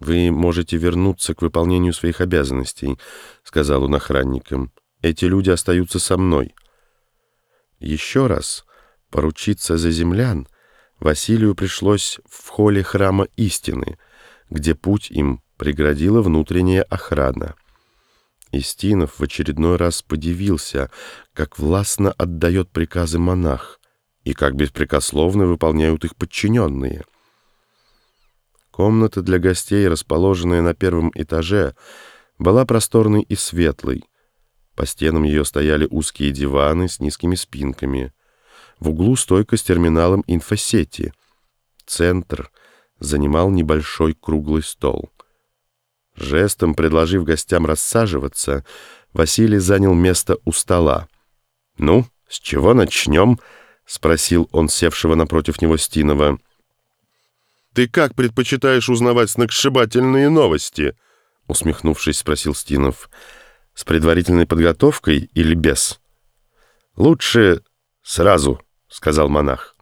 «Вы можете вернуться к выполнению своих обязанностей», — сказал он охранникам. «Эти люди остаются со мной». Еще раз поручиться за землян Василию пришлось в холле храма истины, где путь им преградила внутренняя охрана. Истинов в очередной раз подивился, как властно отдает приказы монах и как беспрекословно выполняют их подчиненные. Комната для гостей, расположенная на первом этаже, была просторной и светлой. По стенам ее стояли узкие диваны с низкими спинками. В углу стойка с терминалом инфосети. Центр занимал небольшой круглый стол. Жестом предложив гостям рассаживаться, Василий занял место у стола. «Ну, с чего начнем?» — спросил он севшего напротив него Стинова. «Ты как предпочитаешь узнавать сногсшибательные новости?» Усмехнувшись, спросил Стинов. «С предварительной подготовкой или без?» «Лучше сразу», — сказал монах.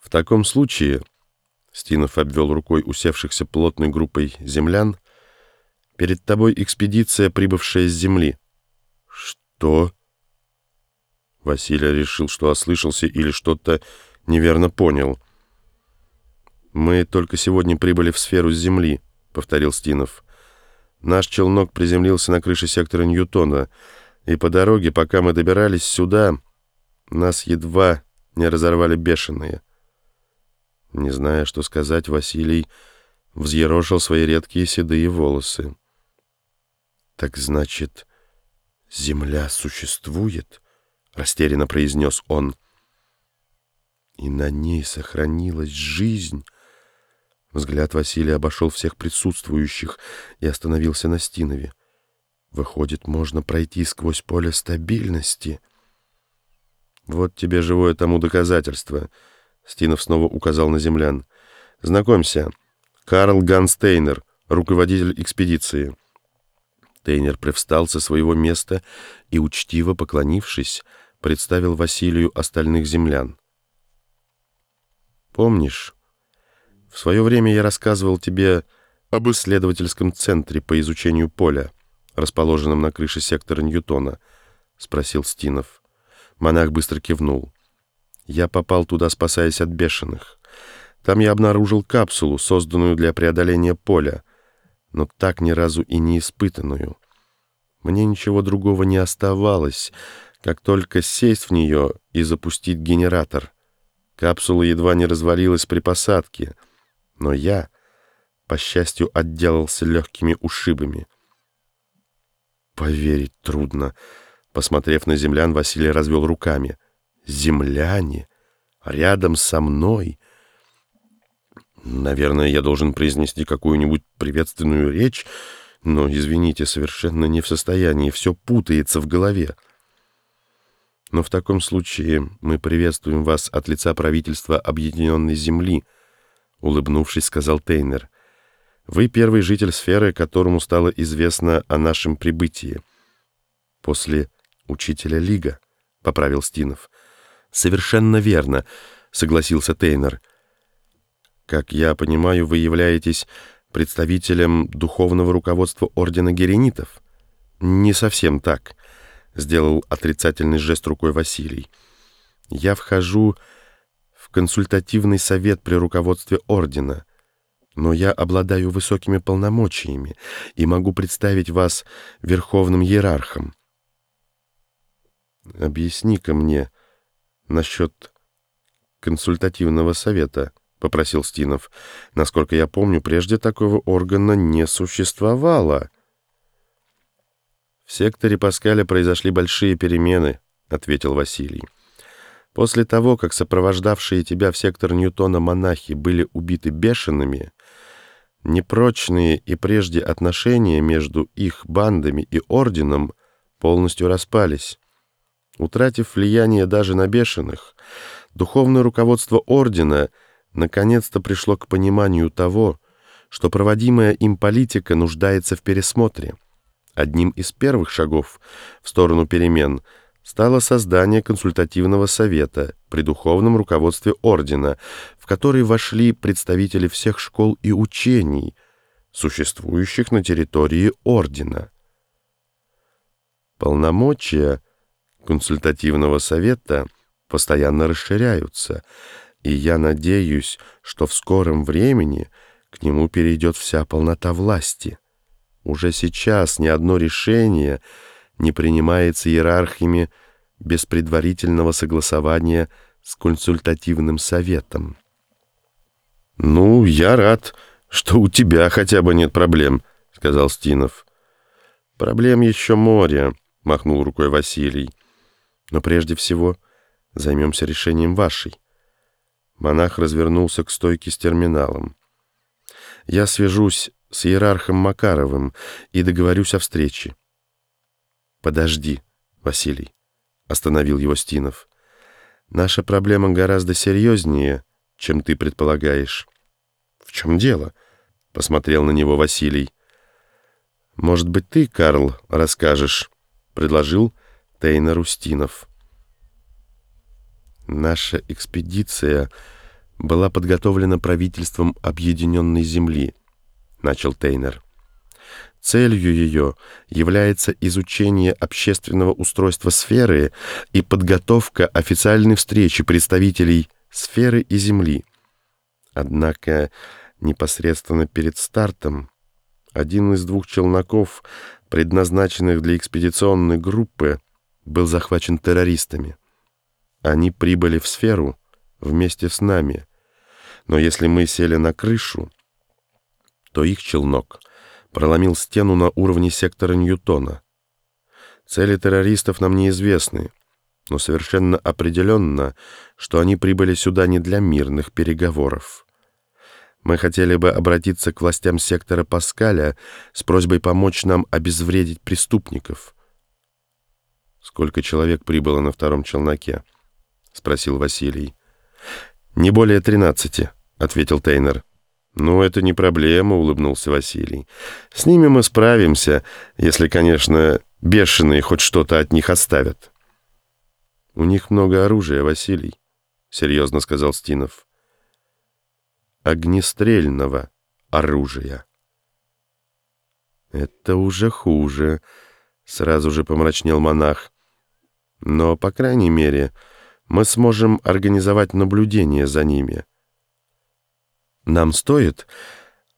«В таком случае...» Стинов обвел рукой усевшихся плотной группой землян. «Перед тобой экспедиция, прибывшая с земли». «Что?» Василий решил, что ослышался или что-то неверно понял — «Мы только сегодня прибыли в сферу Земли», — повторил Стинов. «Наш челнок приземлился на крыше сектора Ньютона, и по дороге, пока мы добирались сюда, нас едва не разорвали бешеные». Не зная, что сказать, Василий взъерошил свои редкие седые волосы. «Так значит, Земля существует?» — растерянно произнес он. «И на ней сохранилась жизнь». Взгляд Василия обошел всех присутствующих и остановился на Стинове. Выходит, можно пройти сквозь поле стабильности. Вот тебе живое тому доказательство. Стинов снова указал на землян. Знакомься, Карл Ганстейнер, руководитель экспедиции. Тейнер привстал со своего места и, учтиво поклонившись, представил Василию остальных землян. «Помнишь, в свое время я рассказывал тебе об исследовательском центре по изучению поля, расположенном на крыше сектора Ньютона, — спросил Стинов. Монах быстро кивнул. Я попал туда, спасаясь от бешеных. Там я обнаружил капсулу, созданную для преодоления поля, но так ни разу и не испытанную. Мне ничего другого не оставалось, как только сесть в нее и запустить генератор. Капсула едва не развалилась при посадке — но я, по счастью, отделался легкими ушибами. Поверить трудно. Посмотрев на землян, Василий развел руками. «Земляне? Рядом со мной?» «Наверное, я должен произнести какую-нибудь приветственную речь, но, извините, совершенно не в состоянии, все путается в голове. Но в таком случае мы приветствуем вас от лица правительства Объединенной Земли», — улыбнувшись, сказал Тейнер. «Вы первый житель сферы, которому стало известно о нашем прибытии». «После учителя Лига», — поправил Стинов. «Совершенно верно», — согласился Тейнер. «Как я понимаю, вы являетесь представителем духовного руководства Ордена Геренитов?» «Не совсем так», — сделал отрицательный жест рукой Василий. «Я вхожу консультативный совет при руководстве ордена, но я обладаю высокими полномочиями и могу представить вас верховным иерархом. Объясни-ка мне насчет консультативного совета, — попросил Стинов. Насколько я помню, прежде такого органа не существовало. В секторе Паскаля произошли большие перемены, — ответил Василий. После того, как сопровождавшие тебя в сектор Ньютона монахи были убиты бешеными, непрочные и прежде отношения между их бандами и орденом полностью распались. Утратив влияние даже на бешеных, духовное руководство ордена наконец-то пришло к пониманию того, что проводимая им политика нуждается в пересмотре. Одним из первых шагов в сторону перемен стало создание консультативного совета при духовном руководстве ордена, в который вошли представители всех школ и учений, существующих на территории ордена. Полномочия консультативного совета постоянно расширяются, и я надеюсь, что в скором времени к нему перейдет вся полнота власти. Уже сейчас ни одно решение не принимается иерархиями без предварительного согласования с консультативным советом. «Ну, я рад, что у тебя хотя бы нет проблем», — сказал Стинов. «Проблем еще море», — махнул рукой Василий. «Но прежде всего займемся решением вашей». Монах развернулся к стойке с терминалом. «Я свяжусь с иерархом Макаровым и договорюсь о встрече. «Подожди, Василий», — остановил его Стинов. «Наша проблема гораздо серьезнее, чем ты предполагаешь». «В чем дело?» — посмотрел на него Василий. «Может быть, ты, Карл, расскажешь?» — предложил Тейнер Устинов. «Наша экспедиция была подготовлена правительством Объединенной Земли», — начал Тейнер. Целью ее является изучение общественного устройства сферы и подготовка официальной встречи представителей сферы и Земли. Однако непосредственно перед стартом один из двух челноков, предназначенных для экспедиционной группы, был захвачен террористами. Они прибыли в сферу вместе с нами, но если мы сели на крышу, то их челнок проломил стену на уровне сектора Ньютона. Цели террористов нам неизвестны, но совершенно определенно, что они прибыли сюда не для мирных переговоров. Мы хотели бы обратиться к властям сектора Паскаля с просьбой помочь нам обезвредить преступников. «Сколько человек прибыло на втором челноке?» — спросил Василий. «Не более тринадцати», — ответил Тейнер. «Ну, это не проблема», — улыбнулся Василий. «С ними мы справимся, если, конечно, бешеные хоть что-то от них оставят». «У них много оружия, Василий», — серьезно сказал Стинов. «Огнестрельного оружия». «Это уже хуже», — сразу же помрачнел монах. «Но, по крайней мере, мы сможем организовать наблюдение за ними». «Нам стоит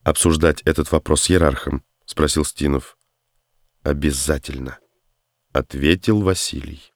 обсуждать этот вопрос с иерархом?» — спросил Стинов. «Обязательно», — ответил Василий.